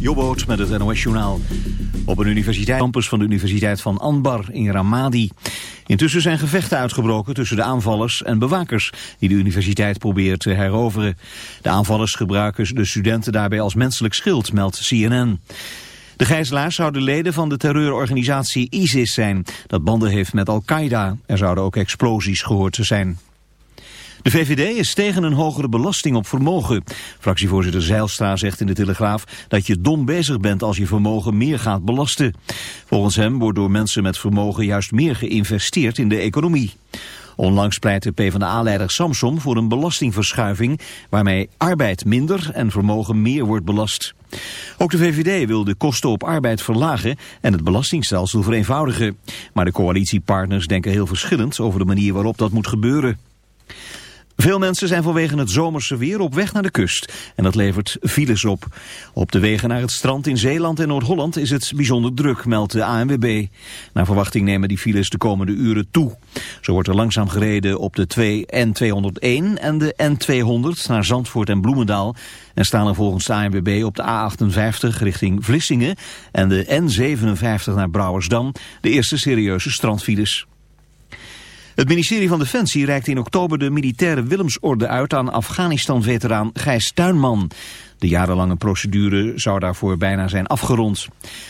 Jobboot met het NOS Journaal. Op een universiteit, campus van de Universiteit van Anbar in Ramadi. Intussen zijn gevechten uitgebroken tussen de aanvallers en bewakers... die de universiteit proberen te heroveren. De aanvallers gebruiken de studenten daarbij als menselijk schild, meldt CNN. De gijzelaars zouden leden van de terreurorganisatie ISIS zijn... dat banden heeft met Al-Qaeda. Er zouden ook explosies gehoord te zijn. De VVD is tegen een hogere belasting op vermogen. Fractievoorzitter Zeilstra zegt in de Telegraaf dat je dom bezig bent als je vermogen meer gaat belasten. Volgens hem wordt door mensen met vermogen juist meer geïnvesteerd in de economie. Onlangs pleitte PvdA-leider Samson voor een belastingverschuiving... waarmee arbeid minder en vermogen meer wordt belast. Ook de VVD wil de kosten op arbeid verlagen en het belastingstelsel vereenvoudigen. Maar de coalitiepartners denken heel verschillend over de manier waarop dat moet gebeuren. Veel mensen zijn vanwege het zomerse weer op weg naar de kust. En dat levert files op. Op de wegen naar het strand in Zeeland en Noord-Holland is het bijzonder druk, meldt de ANWB. Naar verwachting nemen die files de komende uren toe. Zo wordt er langzaam gereden op de 2 N201 en de N200 naar Zandvoort en Bloemendaal. En staan er volgens de ANWB op de A58 richting Vlissingen en de N57 naar Brouwersdam de eerste serieuze strandfiles. Het ministerie van Defensie reikte in oktober de militaire Willemsorde uit aan Afghanistan-veteraan Gijs Tuinman. De jarenlange procedure zou daarvoor bijna zijn afgerond.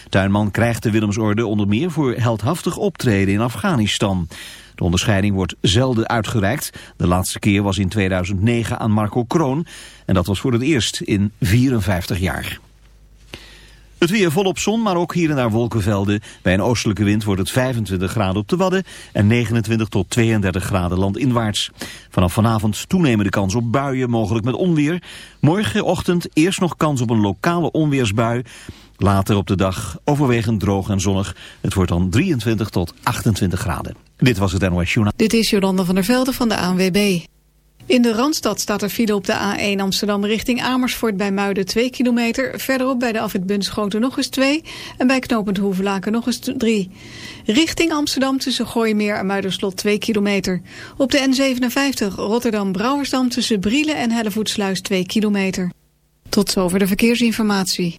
Tuinman krijgt de Willemsorde onder meer voor heldhaftig optreden in Afghanistan. De onderscheiding wordt zelden uitgereikt. De laatste keer was in 2009 aan Marco Kroon en dat was voor het eerst in 54 jaar. Het weer volop zon, maar ook hier en daar wolkenvelden. Bij een oostelijke wind wordt het 25 graden op de Wadden en 29 tot 32 graden landinwaarts. Vanaf vanavond toenemende kans op buien, mogelijk met onweer. Morgenochtend eerst nog kans op een lokale onweersbui. Later op de dag overwegend droog en zonnig. Het wordt dan 23 tot 28 graden. Dit was het NOS Journaal. Dit is Jolanda van der Velde van de ANWB. In de Randstad staat er file op de A1 Amsterdam richting Amersfoort bij Muiden 2 kilometer. Verderop bij de afwit Bunschoten nog eens 2 en bij knooppunt nog eens 3. Richting Amsterdam tussen Gooimeer en Muiderslot 2 kilometer. Op de N57 Rotterdam-Brouwersdam tussen Brielen en Hellevoetsluis 2 kilometer. Tot zover de verkeersinformatie.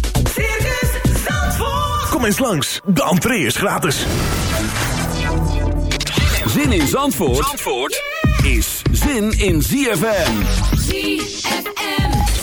Kom eens langs, de entree is gratis. Zin in Zandvoort, Zandvoort is zin in ZFM. ZFM.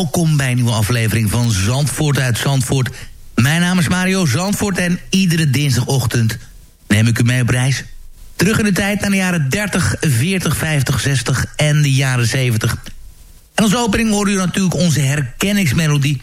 Welkom bij een nieuwe aflevering van Zandvoort uit Zandvoort. Mijn naam is Mario Zandvoort en iedere dinsdagochtend neem ik u mee op reis. Terug in de tijd naar de jaren 30, 40, 50, 60 en de jaren 70. En als opening hoorde u natuurlijk onze herkenningsmelodie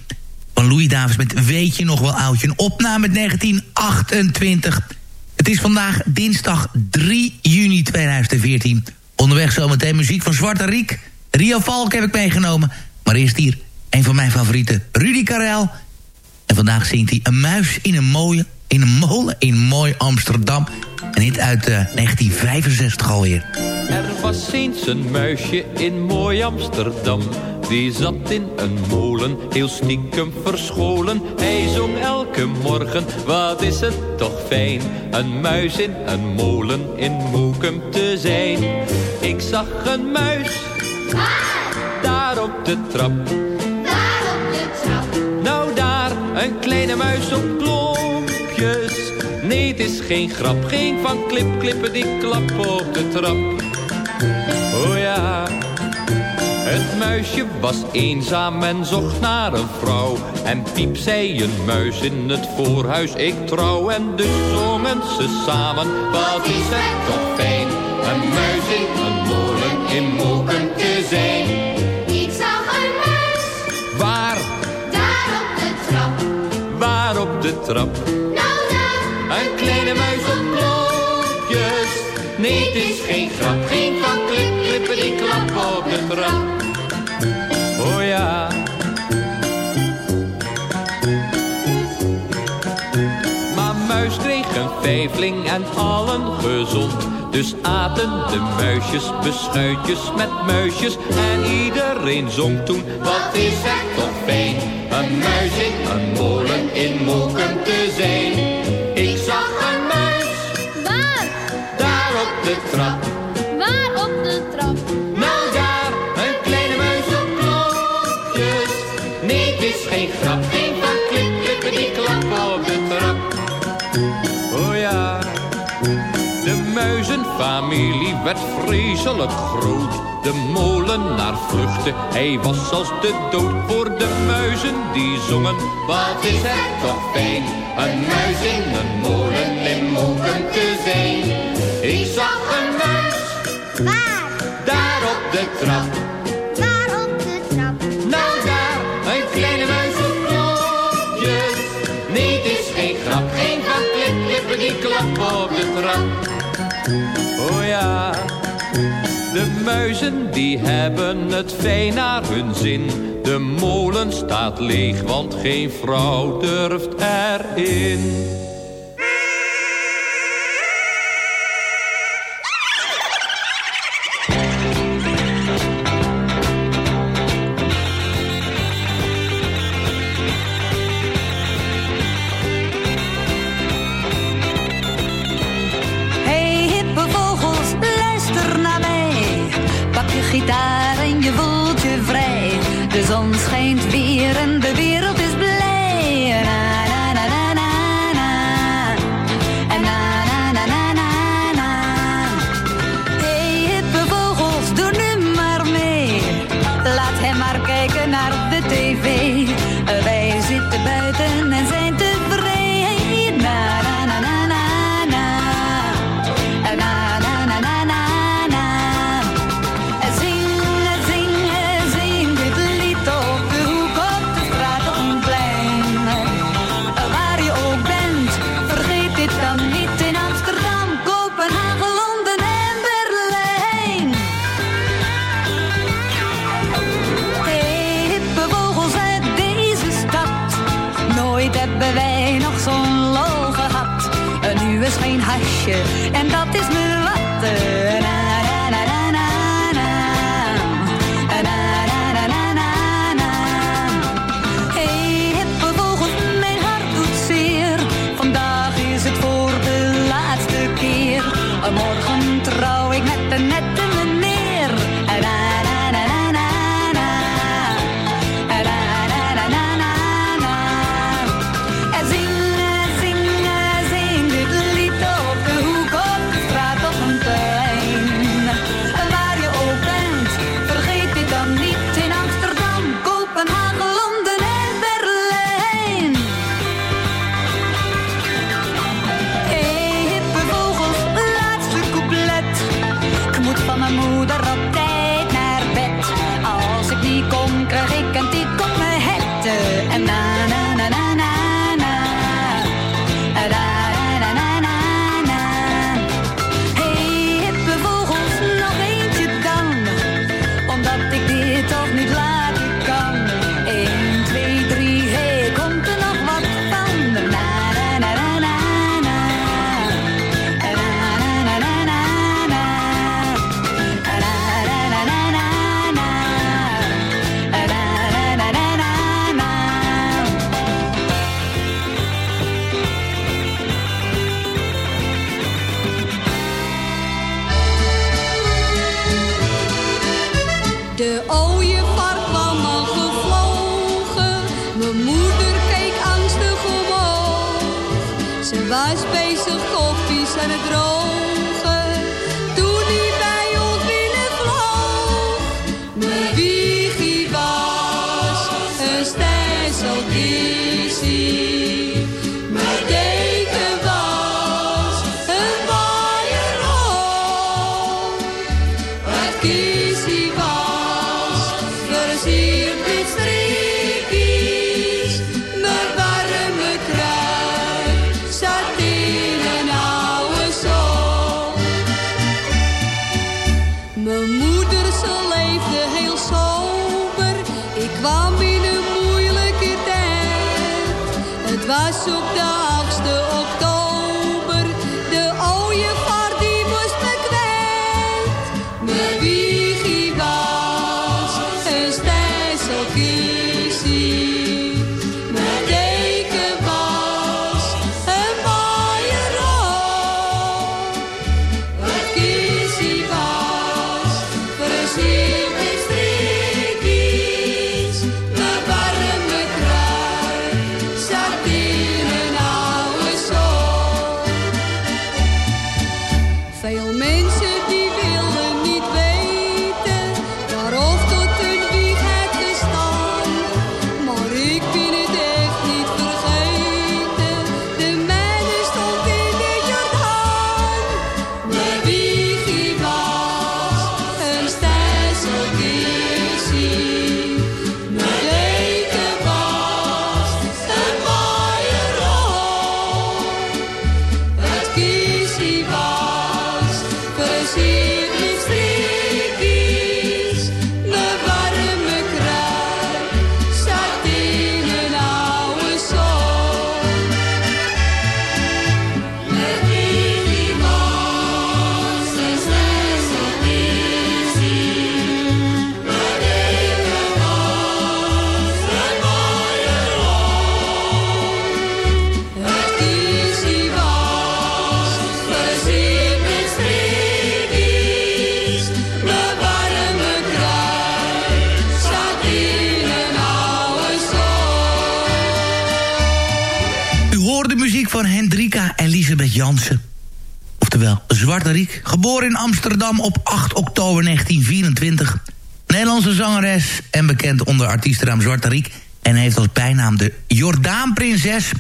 van Louis Davis met Weet je nog wel oudje. Een opname uit 1928. Het is vandaag dinsdag 3 juni 2014. Onderweg zometeen muziek van Zwarte Riek. Rio Valk heb ik meegenomen. Maar eerst hier een van mijn favorieten, Rudy Karel. En vandaag zingt hij een muis in een mooie, in een molen in mooi Amsterdam. Een hit uit eh, 1965 alweer. Er was eens een muisje in mooi Amsterdam. die zat in een molen, heel stiekem verscholen. Hij zong elke morgen, wat is het toch fijn. Een muis in een molen in Moekum te zijn. Ik zag een muis, daar op de trap. Een kleine muis op klompjes. Nee, het is geen grap, geen van klip, klippen die klap op de trap. Oh ja, het muisje was eenzaam en zocht naar een vrouw. En piep zei een muis in het voorhuis, ik trouw. En dus zongen ze samen, wat is het toch fijn. Een muis in een molen in Moken trap? Nou Een kleine muis op klopjes. Nee, het is geen grap, geen van klip, klippen die klap op de trap. Oh ja. Maar muis kreeg een vijfling en allen gezond. Dus aten de muisjes beschuitjes met muisjes. En iedereen zong toen, wat is het toch fijn. Een muis in een molen in Moken te zijn. Ik zag een muis, waar, daar op de trap. Werd vreselijk groot. De molenaar vluchtte, hij was als de dood voor de muizen die zongen. Wat is het toch fijn, een muis in een molen in Moken te zijn. Ik zag een muis, Waar, daar op de trap. waar op de trap. Nou daar, een kleine muis op knopjes. Nee, het is geen grap, geen van klip, klippen die klappen op de trap. Oh ja, de muizen die hebben het fijn naar hun zin. De molen staat leeg, want geen vrouw durft erin. Aan het drogen. Geboren in Amsterdam op 8 oktober 1924. Nederlandse zangeres en bekend onder artiestennaam Zwarte Riek. En heeft als bijnaam de Jordaanprinses.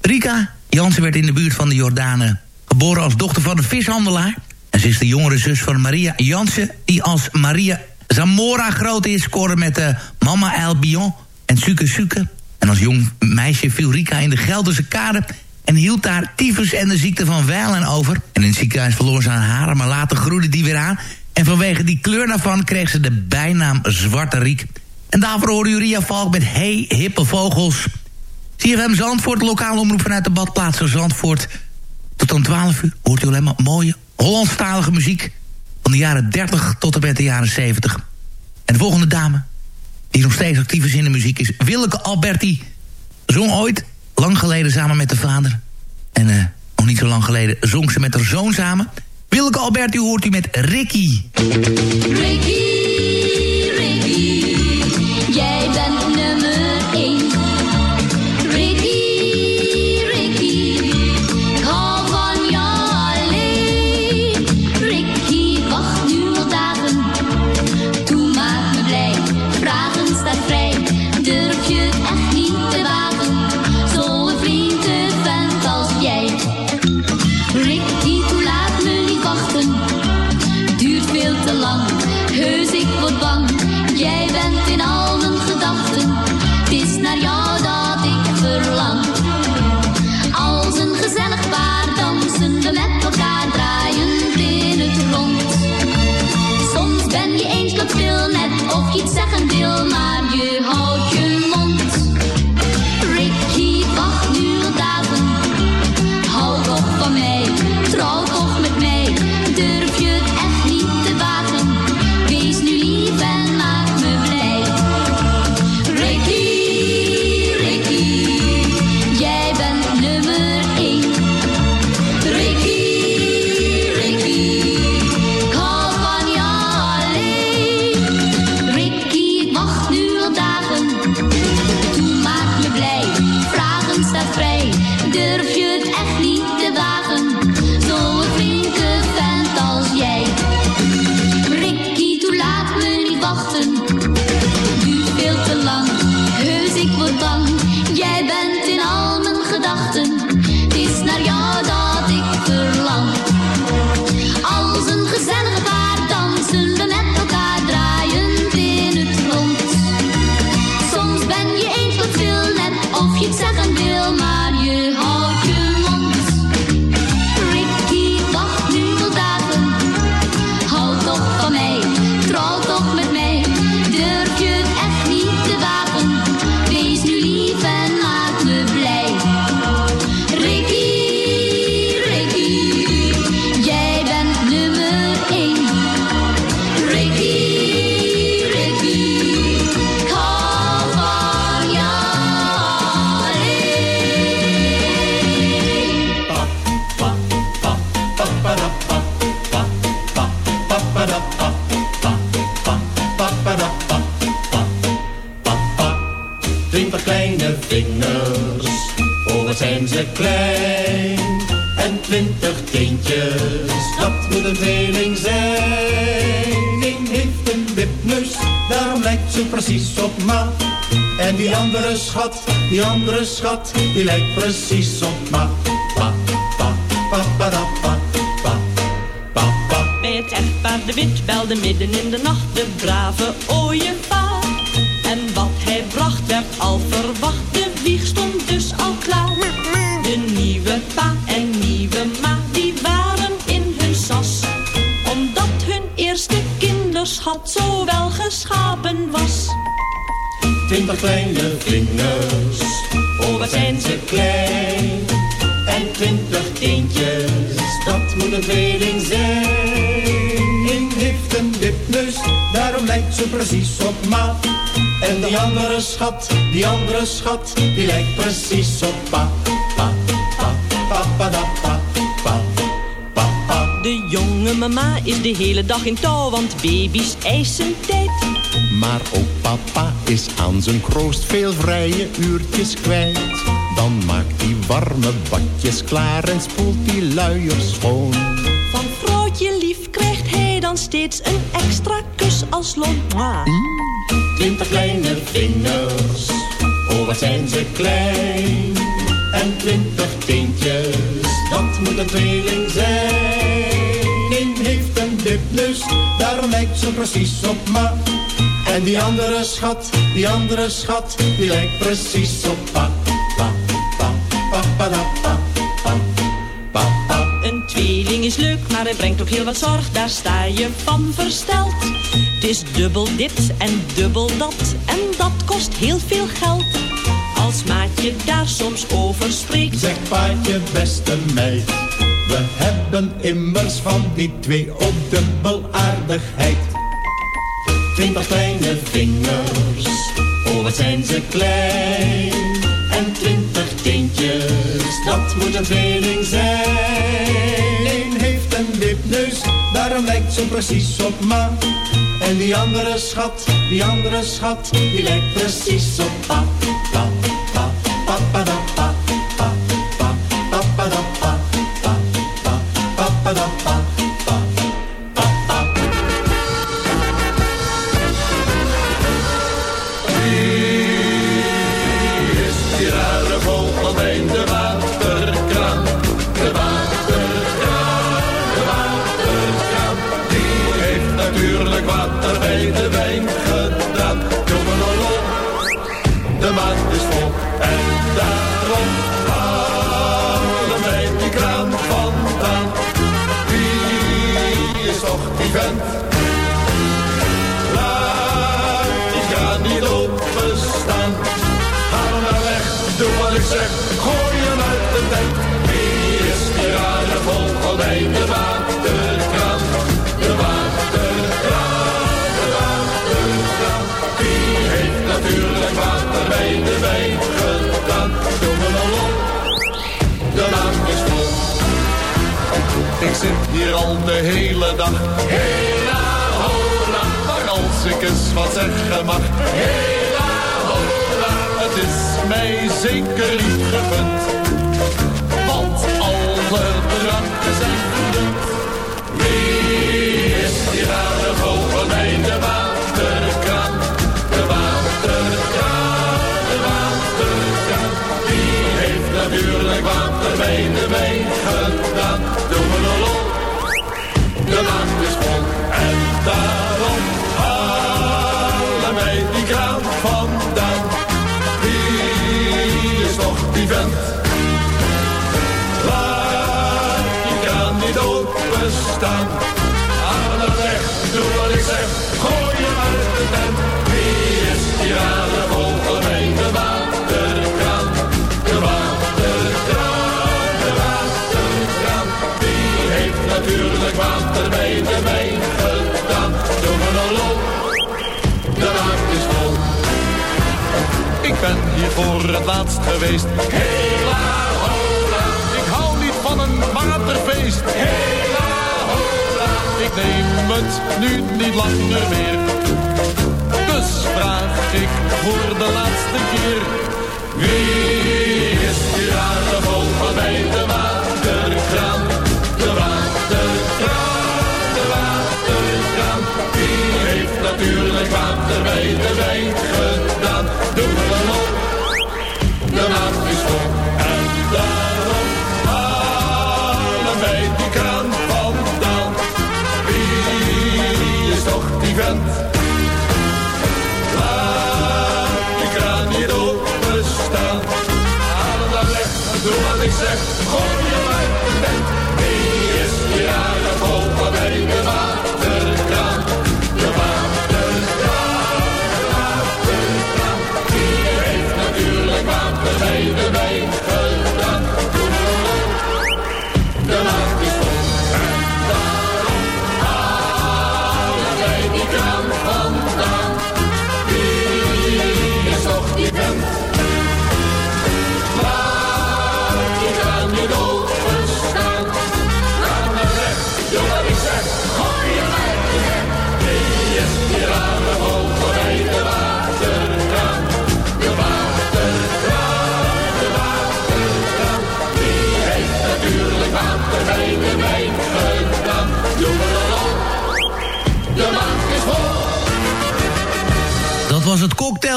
Rika Jansen werd in de buurt van de Jordanen geboren als dochter van een vishandelaar. En ze is de jongere zus van Maria Jansen... die als Maria Zamora groot is, scoorde met de Mama Albion en Suke Suke. En als jong meisje viel Rika in de Gelderse kade... en hield daar tyfus en de ziekte van Wijlen over. En in het ziekenhuis verloor ze haar haren, maar later groeide die weer aan. En vanwege die kleur daarvan kreeg ze de bijnaam Zwarte Riek. En daarvoor hoorde Uriah Valk met Hey Hippe Vogels... CFM Zandvoort, lokale omroep vanuit de badplaats van Zandvoort. Tot aan 12 uur hoort u alleen maar mooie Hollandstalige muziek... van de jaren 30 tot en met de jaren 70. En de volgende dame, die nog steeds actief is in de muziek... is Willeke Alberti. Zong ooit, lang geleden samen met de vader. En eh, nog niet zo lang geleden zong ze met haar zoon samen. Willeke Alberti hoort u met. Ricky, Ricky, schat, die andere schat, die lijkt precies op ma. Pa, pa, pa, pa, da, pa, pa, pa, pa. Bij het echtpaar de wit belde midden in de nacht precies op ma. En die andere schat, die andere schat, die lijkt precies op pa. Pa, pa, pa, pa, da, pa, pa, pa, pa. De jonge mama is de hele dag in touw, want baby's eisen tijd. Maar ook papa is aan zijn kroost veel vrije uurtjes kwijt. Dan maakt hij warme badjes klaar en spoelt die luiers schoon. Dan steeds een extra kus als loon. Mwah. Twintig kleine vingers, oh wat zijn ze klein. En twintig teentjes, dat moet een tweeling zijn. Eén heeft een dipneus, daarom lijkt ze precies op ma. En die andere schat, die andere schat, die lijkt precies op pa. Pa, pa, pa, maar het brengt ook heel wat zorg. Daar sta je van versteld. Het is dubbel dit en dubbel dat. En dat kost heel veel geld. Als maatje daar soms over spreekt. Zeg paatje, beste meid, we hebben immers van die twee ook dubbel aardigheid. Twintig kleine vingers, oh wat zijn ze klein. En twintig teentjes, dat moet een tweeling zijn. Wipneus, daarom lijkt ze precies op ma. En die andere schat, die andere schat, die lijkt precies op pa. En daarom halen wij die kraan vandaan. Wie is toch die vent? Laat die kraan niet openstaan. Haal hem maar weg, doe wat ik zeg, gooi hem uit de tent. Wie is die rare vogel bij de waterkraan? De waterkraan, de waterkraan. Die heeft natuurlijk water bij de wijn Ik zit hier al de hele dag. Hela hola, maar als ik eens wat zeggen mag. Hela hola, het is mij zeker niet gegund. Want alle dranken zijn verdoemd. Wie is die rare vogel bij de waterkraan? En hier voor het laatst geweest. Hela hola. Ik hou niet van een waterfeest. Hela hola. Ik neem het nu niet langer meer. Dus vraag ik voor de laatste keer. Wie is die rare vogel bij de waterkraan? De waterkraan, de waterkraan. Die heeft natuurlijk water bij de wijn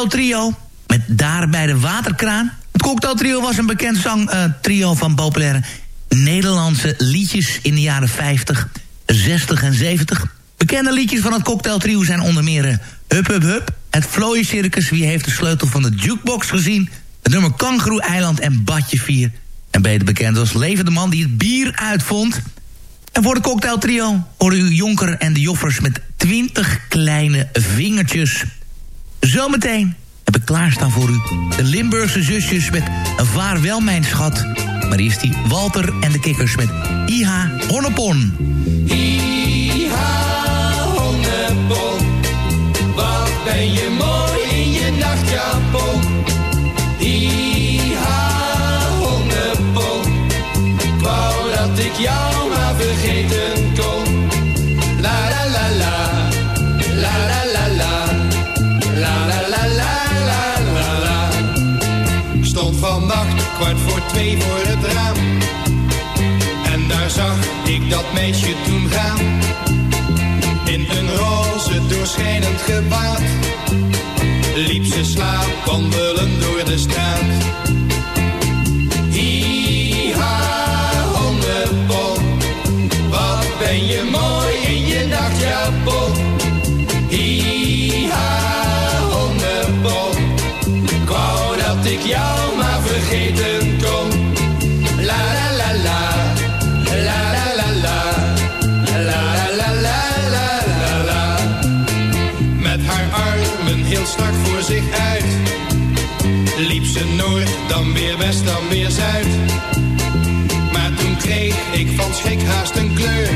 Cocktail Trio. Met daar bij de waterkraan. Het Cocktail Trio was een bekend zangtrio van populaire Nederlandse liedjes in de jaren 50, 60 en 70. Bekende liedjes van het Cocktail Trio zijn onder meer eh, Hup Hup Hup, Het Vlooien Circus, Wie heeft de sleutel van de jukebox gezien, het nummer Kangaroo Eiland en Badje 4. En beter bekend als Levende Man die het bier uitvond. En voor de Cocktail Trio horen u Jonker en de Joffers met 20 kleine vingertjes. Zometeen heb ik klaarstaan voor u de Limburgse zusjes met Vaarwel mijn schat. Maar eerst die Walter en de Kikkers met IH Honnepon. Iha, honnepon, wat ben je mooi in je nachtjapon. Iha, honnepon, wou dat ik jou vannacht kwart voor twee voor het raam. En daar zag ik dat meisje toen gaan. In een roze doorschijnend gewaad. Liep ze slaap wandelen door de straat. Hi-ha, honnepon. Wat ben je mooi in je nachtjapon. Hi-ha, honnepon. Ik wou dat ik jou strak voor zich uit, liep ze noord, dan weer west, dan weer zuid. Maar toen kreeg ik van schrik haast een kleur,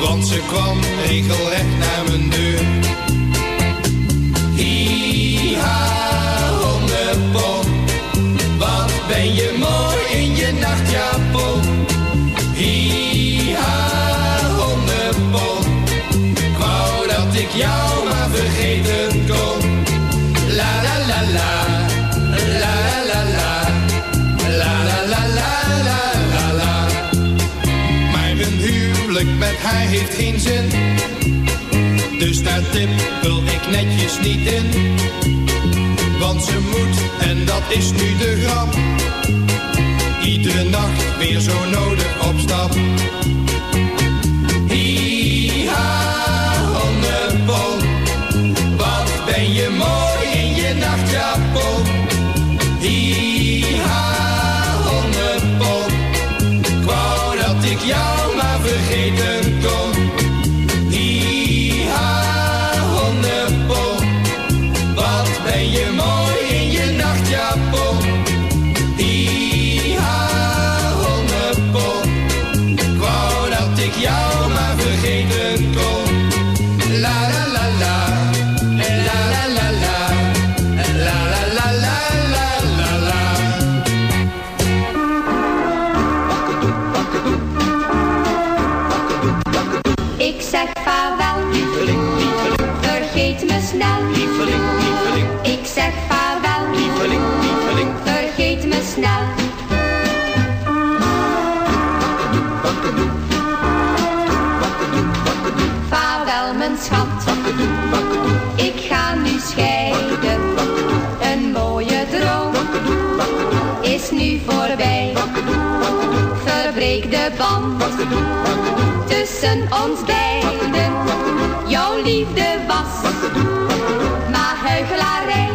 want ze kwam regelrecht naar mijn deur. Hi-ha, haar heeft geen zin. Dus daar tippel ik netjes niet in. Want ze moet, en dat is nu de grap. Iedere nacht weer zo nodig op stap. Band tussen ons beiden. Jouw liefde was maar huichelarij.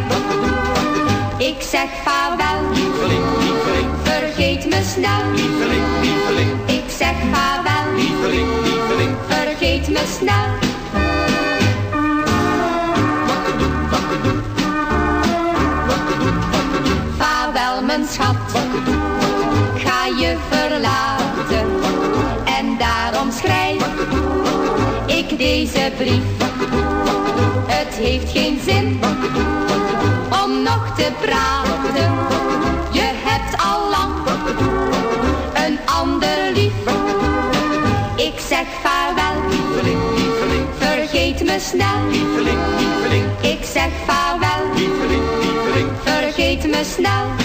Ik zeg vaarwel, lieveling, lieveling. Vergeet me snel, lieveling, lieveling. Ik zeg vaarwel, lieveling, lieveling. Vergeet me snel. Vaarwel mijn schat, ga je verlaten. Ik deze brief. Het heeft geen zin om nog te praten. Je hebt al lang een ander lief. Ik zeg vaarwel, lieveling. Vergeet me snel. Ik zeg vaarwel, lieveling. Vergeet me snel.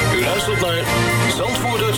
Luistert naar Zandvoort uit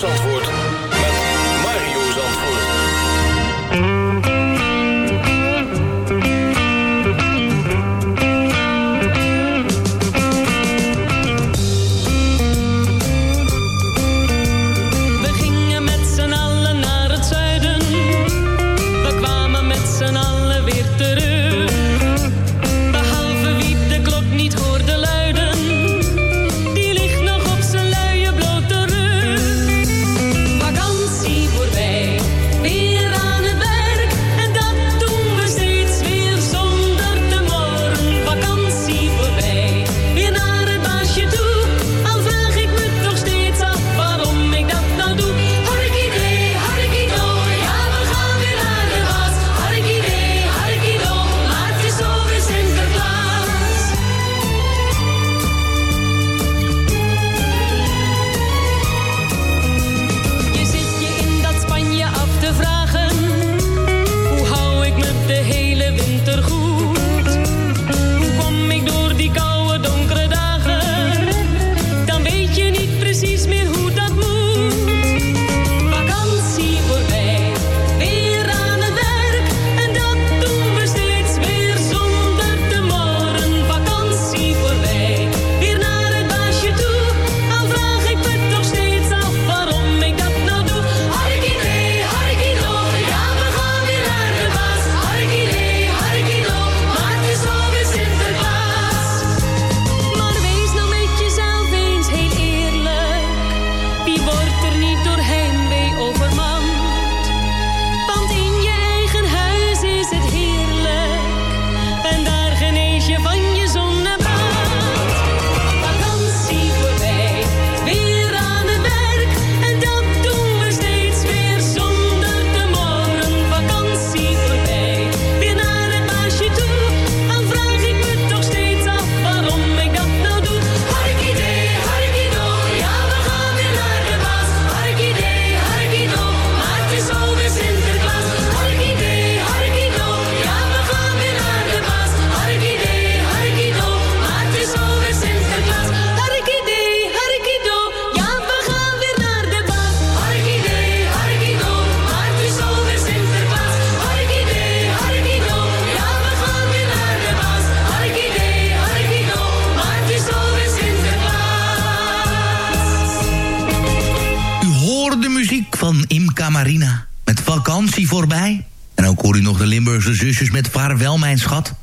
In Camarina. Met vakantie voorbij. En ook hoor u nog de Limburgse zusjes met vaarwel mijn schat.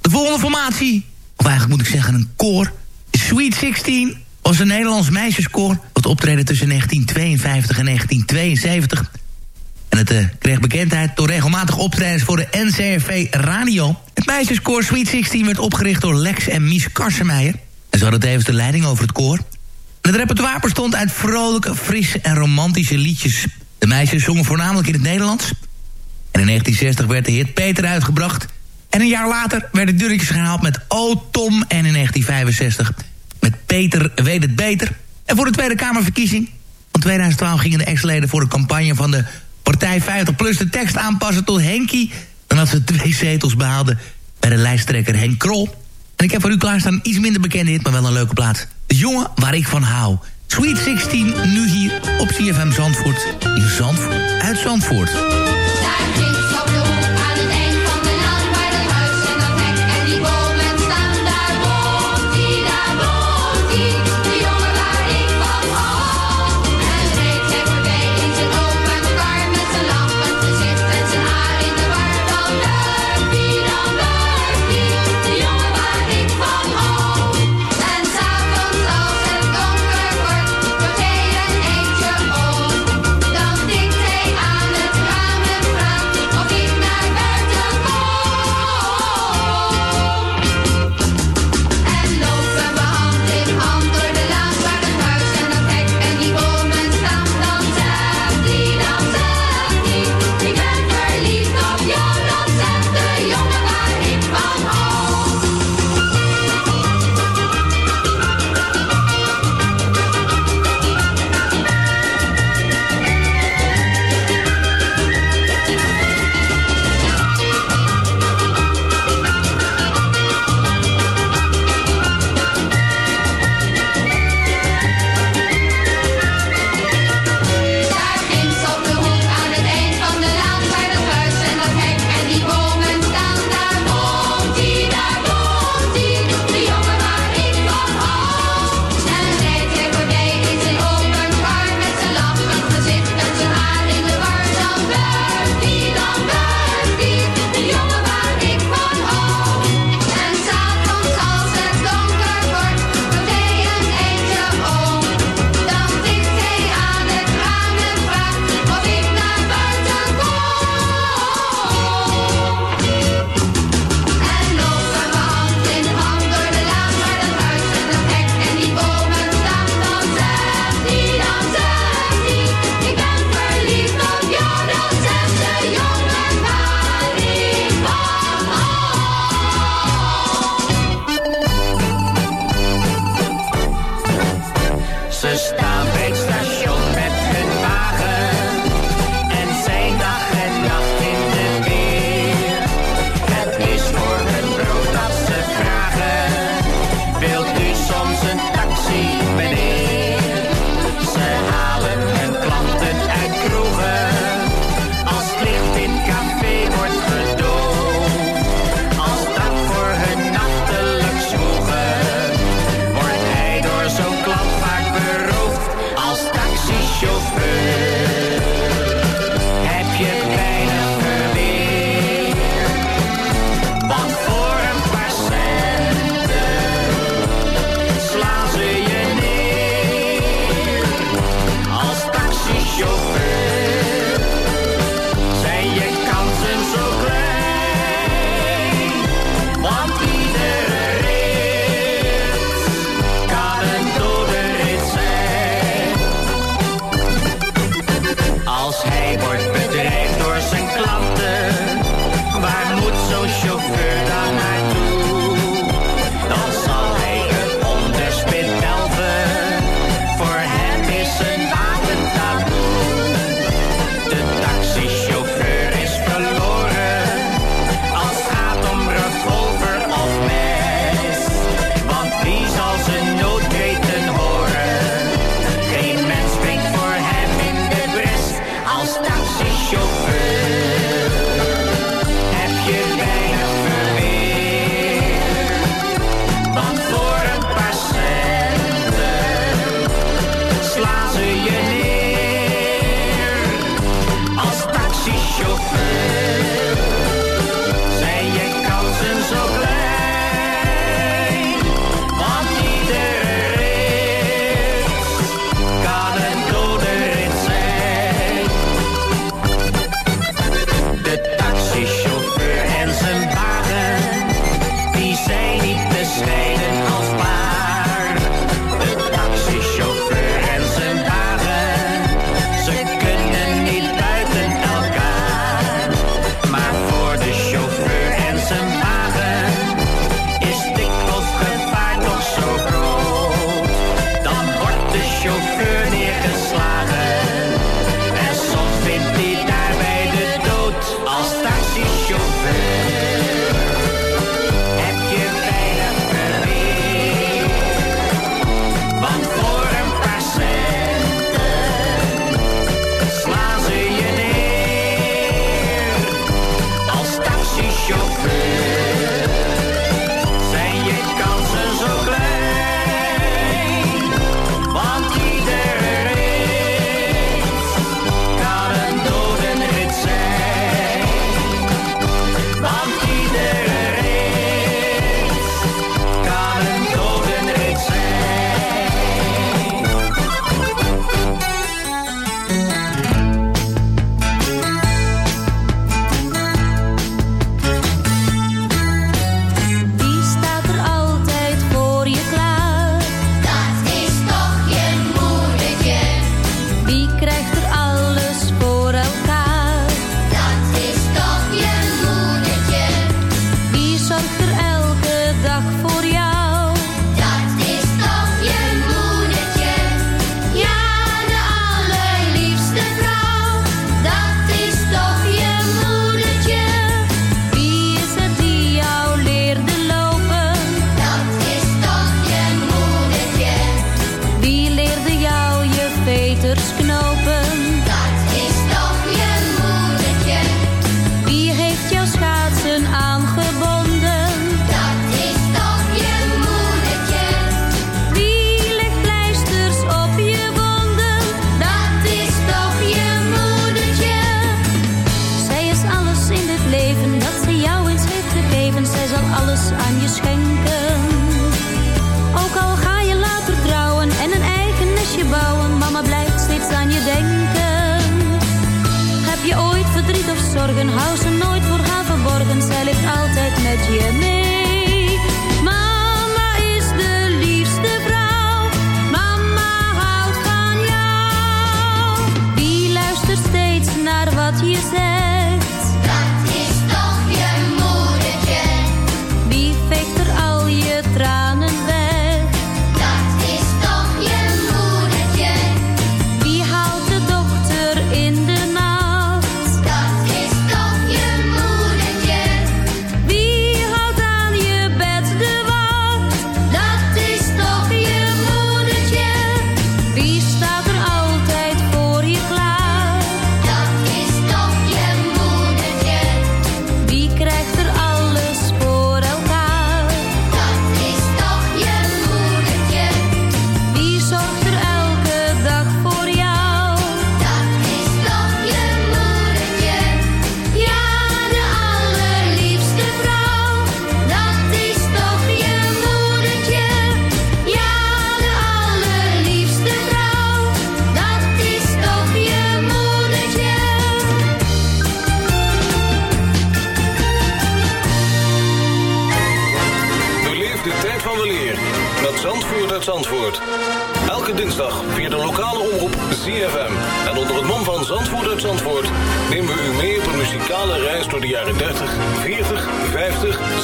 De volgende formatie, of eigenlijk moet ik zeggen een koor. Sweet 16 was een Nederlands meisjeskoor... dat optreden tussen 1952 en 1972. En het eh, kreeg bekendheid door regelmatig optredens voor de NCRV Radio. Het meisjeskoor Sweet 16 werd opgericht door Lex en Mies Karsemeijer. En ze hadden tevens de leiding over het koor. Het repertoire bestond uit vrolijke, frisse en romantische liedjes. De meisjes zongen voornamelijk in het Nederlands. En in 1960 werd de hit Peter uitgebracht. En een jaar later werden dunnetjes gehaald met O Tom. En in 1965 met Peter weet het beter. En voor de Tweede Kamerverkiezing van 2012 gingen de ex-leden voor de campagne van de partij 50 plus de tekst aanpassen tot Henkie. Dan had ze twee zetels behaalden bij de lijsttrekker Henk Krol. En ik heb voor u klaarstaan iets minder bekende hit, maar wel een leuke plaat. De jongen waar ik van hou. Sweet 16, nu hier op CFM Zandvoort. In Zandvoort, uit Zandvoort.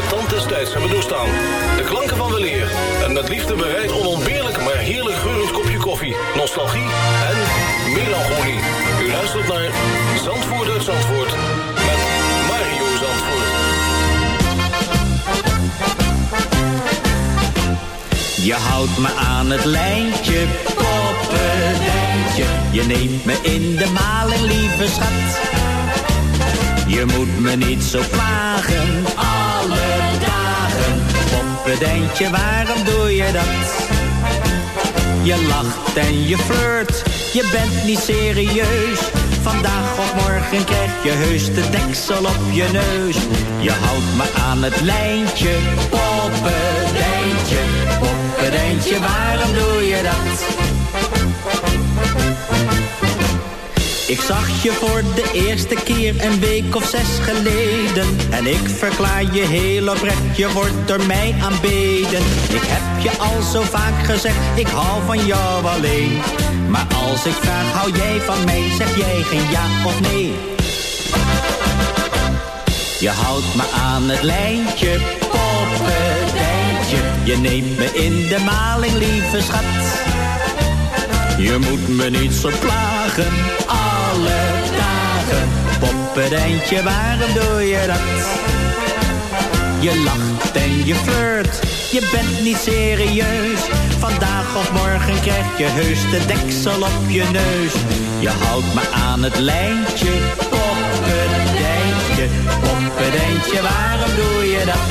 de tand des tijds hebben doorstaan. De klanken van weleer en met liefde bereid onontbeerlijk maar heerlijk geurend kopje koffie, nostalgie en melancholie. U luistert naar Zandvoort uit Zandvoort met Mario Zandvoort. Je houdt me aan het lijntje, poppendijntje. Je neemt me in de maling, lieve schat. Je moet me niet zo plagen, alle. Poppendijntje, waarom doe je dat? Je lacht en je flirt, je bent niet serieus. Vandaag of morgen krijg je heus de deksel op je neus. Je houdt me aan het lijntje, poppendijntje. Poppendijntje, waarom doe je dat? Ik zag je voor de eerste keer een week of zes geleden. En ik verklaar je heel oprecht, je wordt door mij aanbeden. Ik heb je al zo vaak gezegd, ik hou van jou alleen. Maar als ik vraag, hou jij van mij, zeg jij geen ja of nee. Je houdt me aan het lijntje, poppendijntje. Je neemt me in de maling, lieve schat. Je moet me niet zo plagen, alle dagen. Poppendijntje, waarom doe je dat? Je lacht en je flirt, je bent niet serieus. Vandaag of morgen krijg je heus de deksel op je neus. Je houdt me aan het lijntje, poppendijntje. Poppendijntje, waarom doe je dat?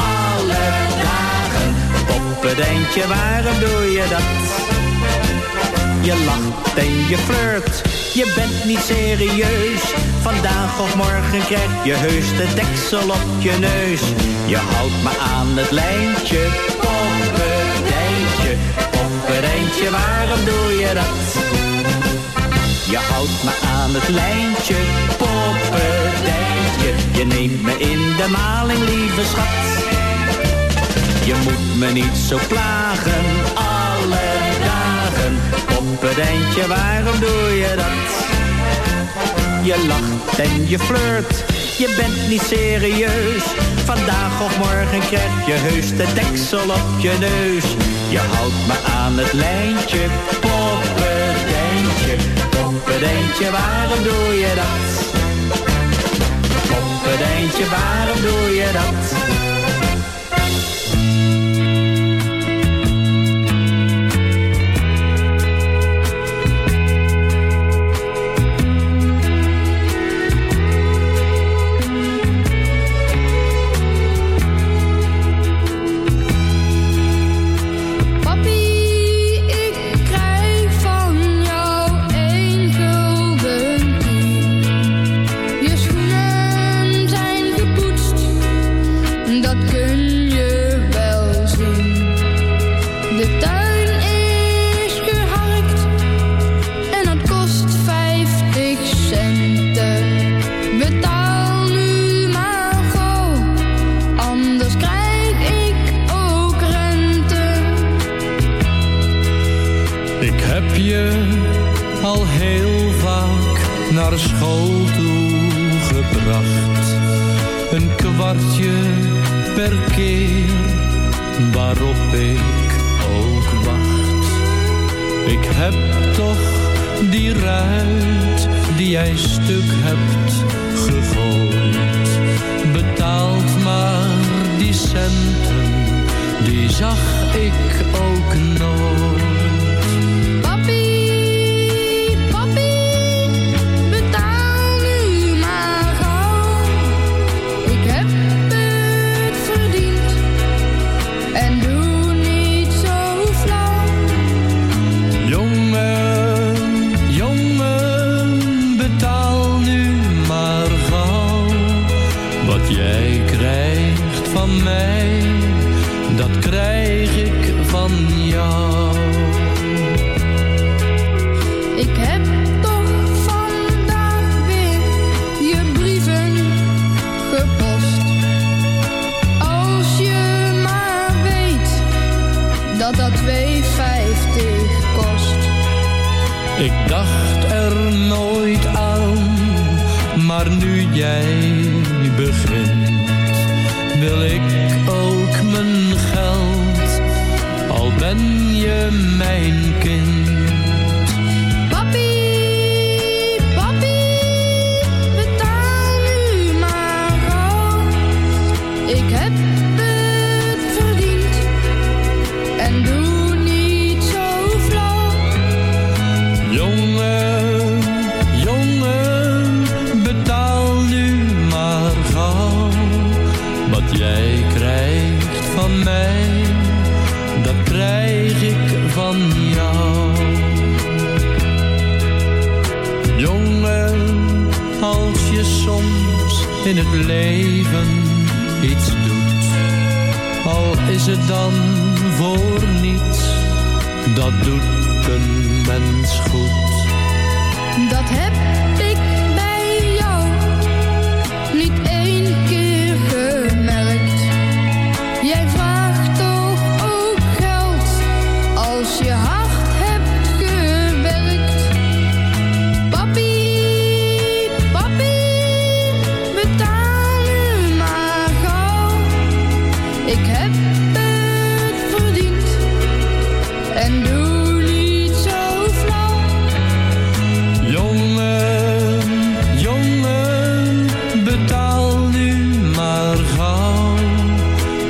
Pledeintje, waarom doe je dat? Je lacht en je flirt, je bent niet serieus. Vandaag of morgen krijg je heus de deksel op je neus. Je houdt me aan het lijntje, poppedeintje. Poppedeintje, waarom doe je dat? Je houdt me aan het lijntje, poppedeintje. Je neemt me in de maling, lieve schat. Je moet me niet zo plagen, alle dagen. Poppedeintje, waarom doe je dat? Je lacht en je flirt, je bent niet serieus. Vandaag of morgen krijg je heus de deksel op je neus. Je houdt me aan het lijntje, poppedeintje. Poppedeintje, waarom doe je dat? Poppedeintje, waarom doe je dat?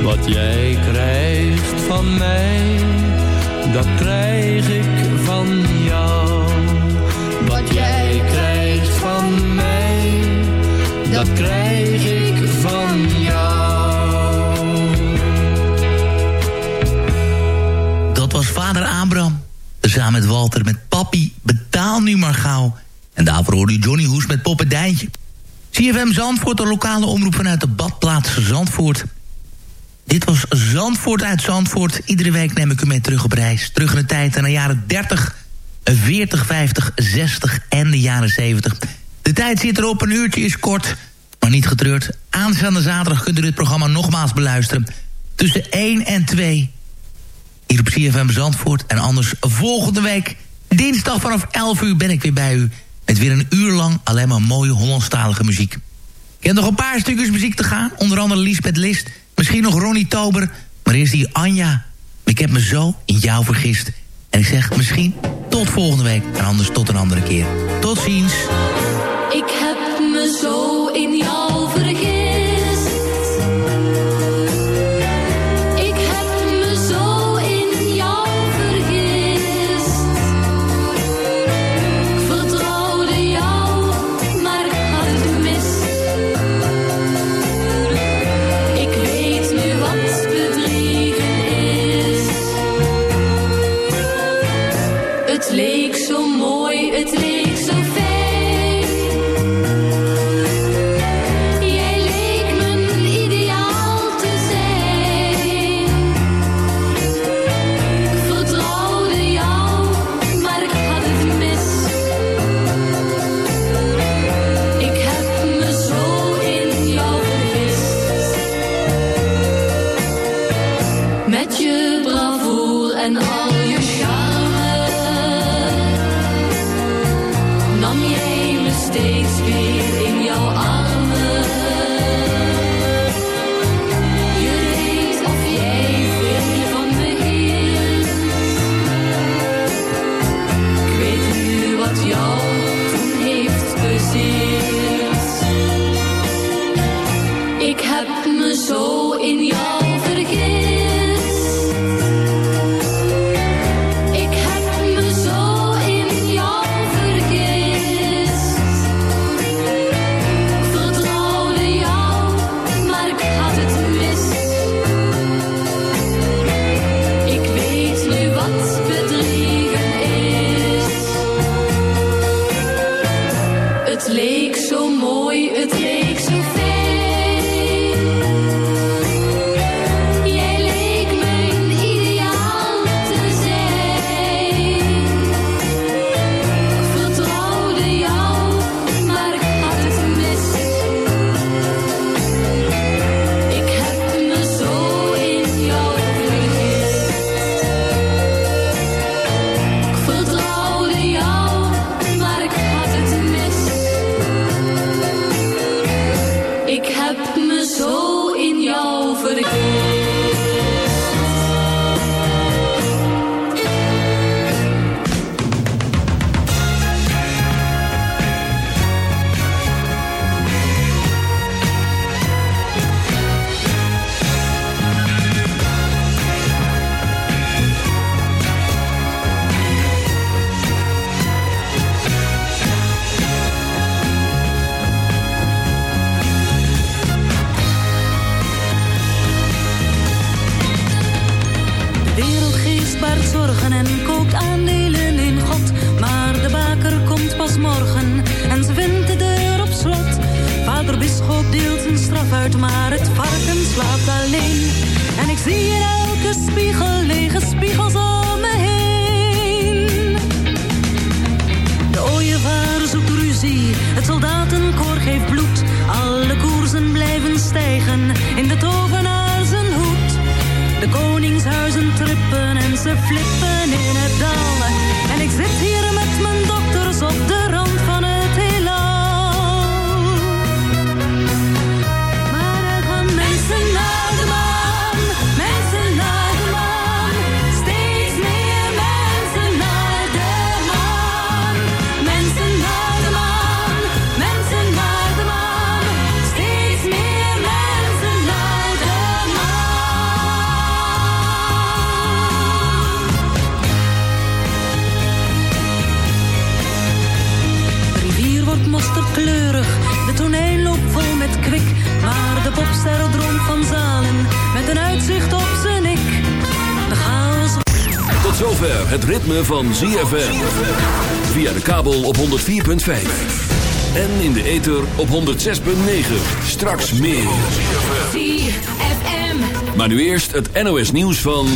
Wat jij krijgt van mij, dat krijg ik van jou. Wat jij krijgt van mij, dat krijg ik van jou. Dat was vader Abraham, samen met Walter met Papi, betaal nu maar gauw. En daarvoor hoorde u Johnny Hoes met Poppendijntje. CFM Zandvoort, de lokale omroep vanuit de badplaats Zandvoort. Dit was Zandvoort uit Zandvoort. Iedere week neem ik u mee terug op reis. Terug in de tijd naar de jaren 30, 40, 50, 60 en de jaren 70. De tijd zit erop, een uurtje is kort, maar niet getreurd. Aanstaande zaterdag kunt u dit programma nogmaals beluisteren. Tussen 1 en 2 hier op CFM Zandvoort. En anders volgende week, dinsdag vanaf 11 uur ben ik weer bij u... met weer een uur lang alleen maar mooie Hollandstalige muziek. Ik heb nog een paar stukjes muziek te gaan. Onder andere Lisbeth List... Misschien nog Ronnie Tober. Maar eerst die Anja. Ik heb me zo in jou vergist. En ik zeg misschien tot volgende week. En anders tot een andere keer. Tot ziens. Ik heb me zo in jou maar het varken slaapt alleen. En ik zie in elke spiegel lege spiegels om me heen. De ooievaar zoekt ruzie, het soldatenkoor geeft bloed. Alle koersen blijven stijgen in de tovenaar zijn hoed. De koningshuizen trippen en ze flippen in het dal. En ik zit hier met mijn dokters op de popster van zalen, met een uitzicht op zijn nek. De chaos... Tot zover het ritme van ZFM. Via de kabel op 104.5. En in de ether op 106.9. Straks meer. ZFM. Maar nu eerst het NOS nieuws van...